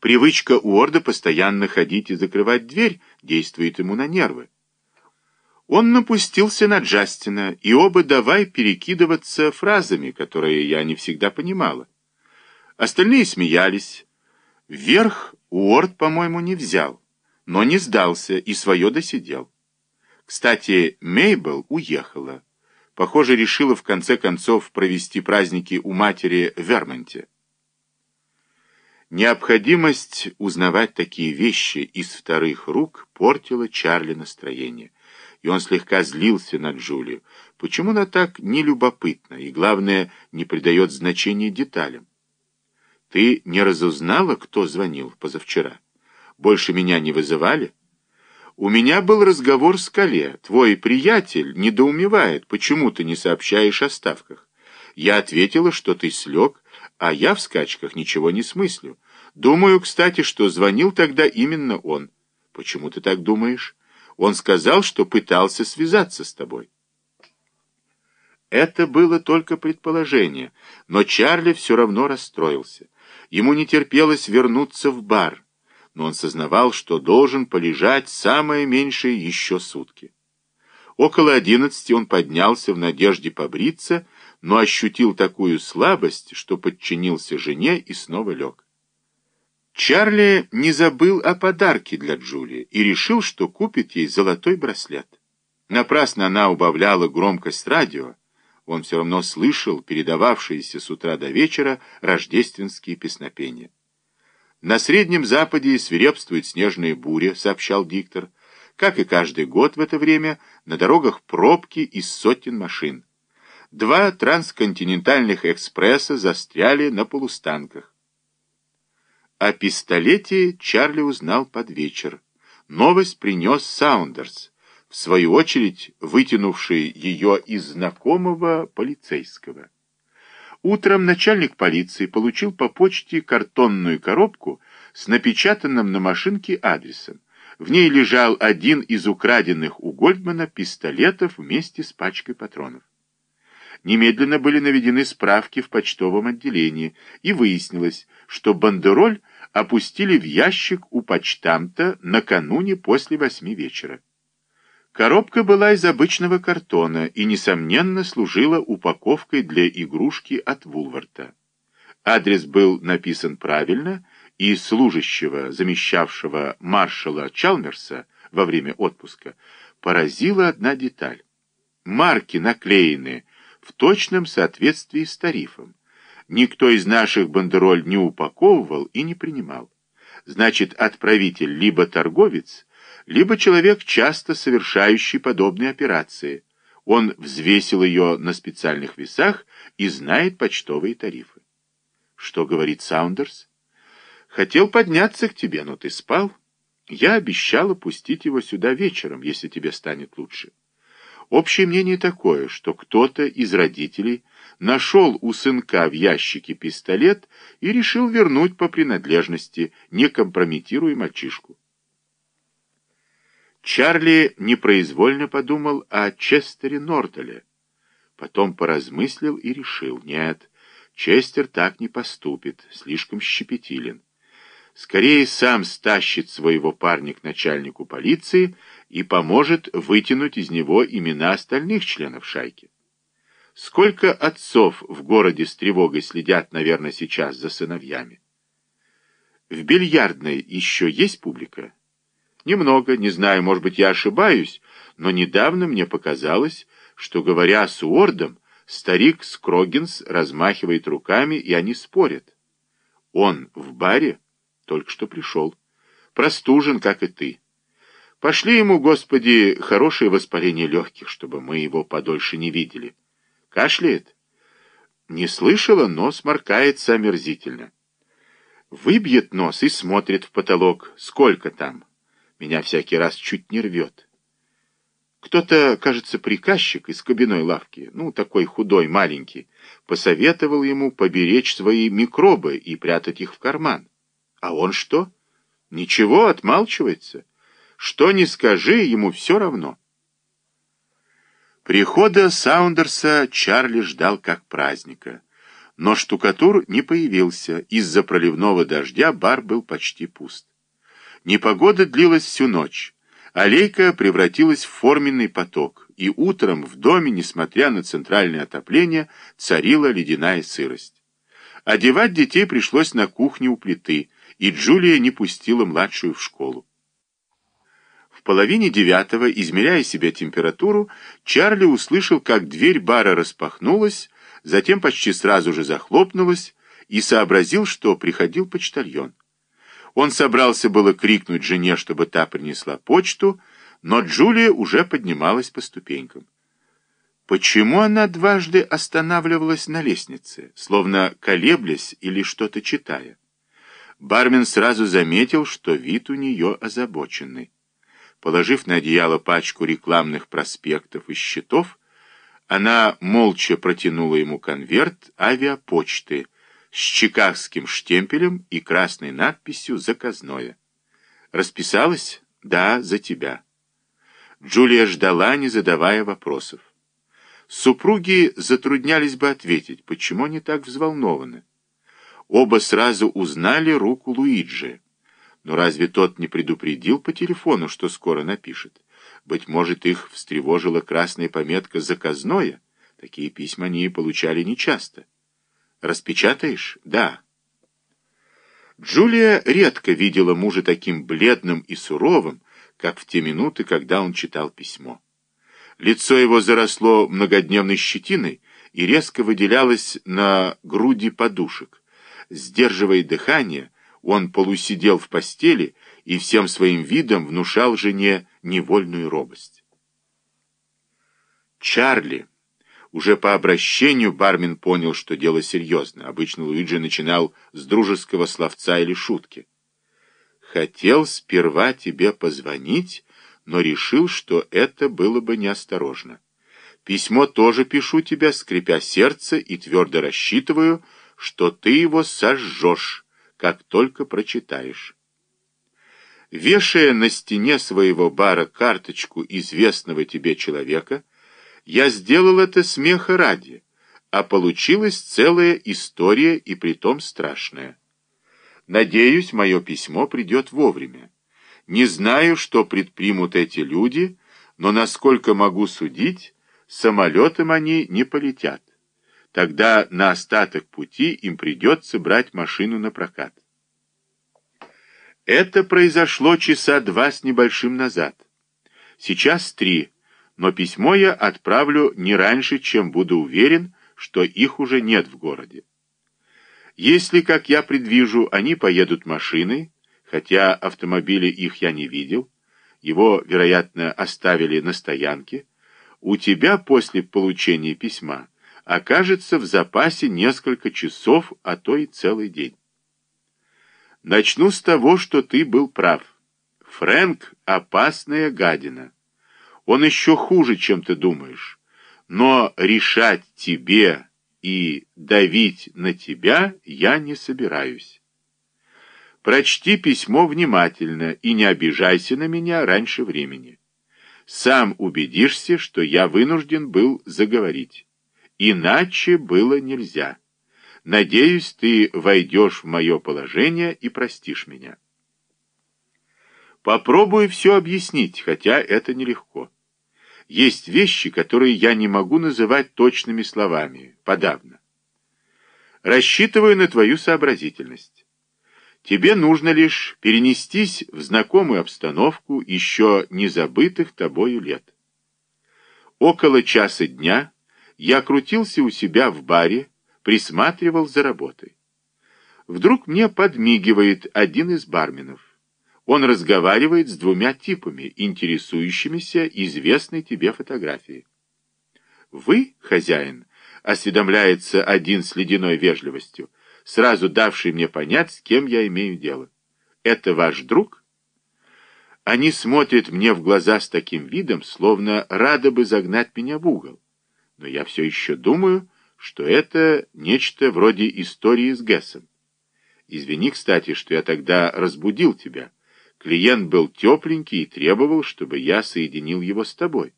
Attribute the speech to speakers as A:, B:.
A: Привычка Уорда постоянно ходить и закрывать дверь действует ему на нервы. Он напустился на Джастина, и оба давай перекидываться фразами, которые я не всегда понимала. Остальные смеялись. Вверх Уорд, по-моему, не взял, но не сдался и свое досидел. Кстати, Мейбл уехала. Похоже, решила в конце концов провести праздники у матери в Вермонте. Необходимость узнавать такие вещи из вторых рук портила Чарли настроение и он слегка злился на Джулию. Почему она так нелюбопытна и, главное, не придает значения деталям? Ты не разузнала, кто звонил позавчера? Больше меня не вызывали? У меня был разговор с Кале. Твой приятель недоумевает, почему ты не сообщаешь о ставках. Я ответила, что ты слег, а я в скачках ничего не смыслю. Думаю, кстати, что звонил тогда именно он. Почему ты так думаешь? Он сказал, что пытался связаться с тобой. Это было только предположение, но Чарли все равно расстроился. Ему не терпелось вернуться в бар, но он сознавал, что должен полежать самое меньшее еще сутки. Около одиннадцати он поднялся в надежде побриться, но ощутил такую слабость, что подчинился жене и снова лег. Чарли не забыл о подарке для Джулии и решил, что купит ей золотой браслет. Напрасно она убавляла громкость радио, он все равно слышал передававшиеся с утра до вечера рождественские песнопения. «На Среднем Западе свирепствует снежная буря», — сообщал диктор. «Как и каждый год в это время, на дорогах пробки из сотен машин. Два трансконтинентальных экспресса застряли на полустанках. О пистолете Чарли узнал под вечер. Новость принес Саундерс, в свою очередь вытянувший ее из знакомого полицейского. Утром начальник полиции получил по почте картонную коробку с напечатанным на машинке адресом. В ней лежал один из украденных у Гольдмана пистолетов вместе с пачкой патронов. Немедленно были наведены справки в почтовом отделении, и выяснилось, что бандероль опустили в ящик у почтамта накануне после восьми вечера. Коробка была из обычного картона и, несомненно, служила упаковкой для игрушки от Вулварта. Адрес был написан правильно, и служащего, замещавшего маршала Чалмерса во время отпуска, поразила одна деталь. Марки наклеены в точном соответствии с тарифом. Никто из наших бандероль не упаковывал и не принимал. Значит, отправитель либо торговец, либо человек, часто совершающий подобные операции. Он взвесил ее на специальных весах и знает почтовые тарифы. Что говорит Саундерс? Хотел подняться к тебе, но ты спал. Я обещала пустить его сюда вечером, если тебе станет лучше. Общее мнение такое, что кто-то из родителей нашел у сынка в ящике пистолет и решил вернуть по принадлежности, не компрометируя мальчишку. Чарли непроизвольно подумал о Честере Нортале. Потом поразмыслил и решил, нет, Честер так не поступит, слишком щепетилен. Скорее сам стащит своего парня к начальнику полиции и поможет вытянуть из него имена остальных членов шайки. Сколько отцов в городе с тревогой следят, наверное, сейчас за сыновьями? В бильярдной еще есть публика? Немного, не знаю, может быть, я ошибаюсь, но недавно мне показалось, что, говоря с Уордом, старик Скрогинс размахивает руками, и они спорят. Он в баре? Только что пришел. Простужен, как и ты. Пошли ему, Господи, хорошее воспаление легких, чтобы мы его подольше не видели. Кашляет? Не слышала, но сморкается омерзительно. Выбьет нос и смотрит в потолок. Сколько там? Меня всякий раз чуть не рвет. Кто-то, кажется, приказчик из кабиной лавки, ну, такой худой, маленький, посоветовал ему поберечь свои микробы и прятать их в карман. А он что? Ничего, отмалчивается. Что ни скажи, ему все равно. Прихода Саундерса Чарли ждал как праздника. Но штукатур не появился, из-за проливного дождя бар был почти пуст. Непогода длилась всю ночь. Аллейка превратилась в форменный поток, и утром в доме, несмотря на центральное отопление, царила ледяная сырость. Одевать детей пришлось на кухне у плиты, и Джулия не пустила младшую в школу. Половине девятого, измеряя себе температуру, Чарли услышал, как дверь бара распахнулась, затем почти сразу же захлопнулась, и сообразил, что приходил почтальон. Он собрался было крикнуть жене, чтобы та принесла почту, но Джулия уже поднималась по ступенькам. Почему она дважды останавливалась на лестнице, словно колеблясь или что-то читая? Бармен сразу заметил, что вид у нее озабоченный. Положив на одеяло пачку рекламных проспектов и счетов, она молча протянула ему конверт авиапочты с чикагским штемпелем и красной надписью «Заказное». «Расписалась?» «Да, за тебя». Джулия ждала, не задавая вопросов. Супруги затруднялись бы ответить, почему они так взволнованы. Оба сразу узнали руку Луиджи. Но разве тот не предупредил по телефону, что скоро напишет? Быть может, их встревожила красная пометка «Заказное»? Такие письма они получали нечасто. «Распечатаешь?» «Да». Джулия редко видела мужа таким бледным и суровым, как в те минуты, когда он читал письмо. Лицо его заросло многодневной щетиной и резко выделялось на груди подушек. Сдерживая дыхание, он полусидел в постели и всем своим видом внушал жене невольную робость. «Чарли!» Уже по обращению бармен понял, что дело серьезно. Обычно Луиджи начинал с дружеского словца или шутки. «Хотел сперва тебе позвонить, но решил, что это было бы неосторожно. Письмо тоже пишу тебе, скрипя сердце, и твердо рассчитываю, что ты его сожжешь, как только прочитаешь. Вешая на стене своего бара карточку известного тебе человека, я сделал это смеха ради, а получилась целая история и притом страшная. Надеюсь, мое письмо придет вовремя. Не знаю, что предпримут эти люди, но, насколько могу судить, самолетом они не полетят. Тогда на остаток пути им придется брать машину на прокат. Это произошло часа два с небольшим назад. Сейчас три, но письмо я отправлю не раньше, чем буду уверен, что их уже нет в городе. Если, как я предвижу, они поедут машиной, хотя автомобиля их я не видел, его, вероятно, оставили на стоянке, у тебя после получения письма окажется в запасе несколько часов, а то и целый день. Начну с того, что ты был прав. Фрэнк — опасная гадина. Он еще хуже, чем ты думаешь. Но решать тебе и давить на тебя я не собираюсь. Прочти письмо внимательно и не обижайся на меня раньше времени. Сам убедишься, что я вынужден был заговорить. Иначе было нельзя. Надеюсь, ты войдешь в мое положение и простишь меня. Попробую все объяснить, хотя это нелегко. Есть вещи, которые я не могу называть точными словами, подавно. Рассчитываю на твою сообразительность. Тебе нужно лишь перенестись в знакомую обстановку еще не забытых тобою лет. Около часа дня я крутился у себя в баре, присматривал за работой. Вдруг мне подмигивает один из барменов. Он разговаривает с двумя типами, интересующимися известной тебе фотографией. «Вы, хозяин?» — осведомляется один с ледяной вежливостью, сразу давший мне понять, с кем я имею дело. «Это ваш друг?» Они смотрят мне в глаза с таким видом, словно рады бы загнать меня в угол но я все еще думаю, что это нечто вроде истории с Гессом. Извини, кстати, что я тогда разбудил тебя. Клиент был тепленький и требовал, чтобы я соединил его с тобой.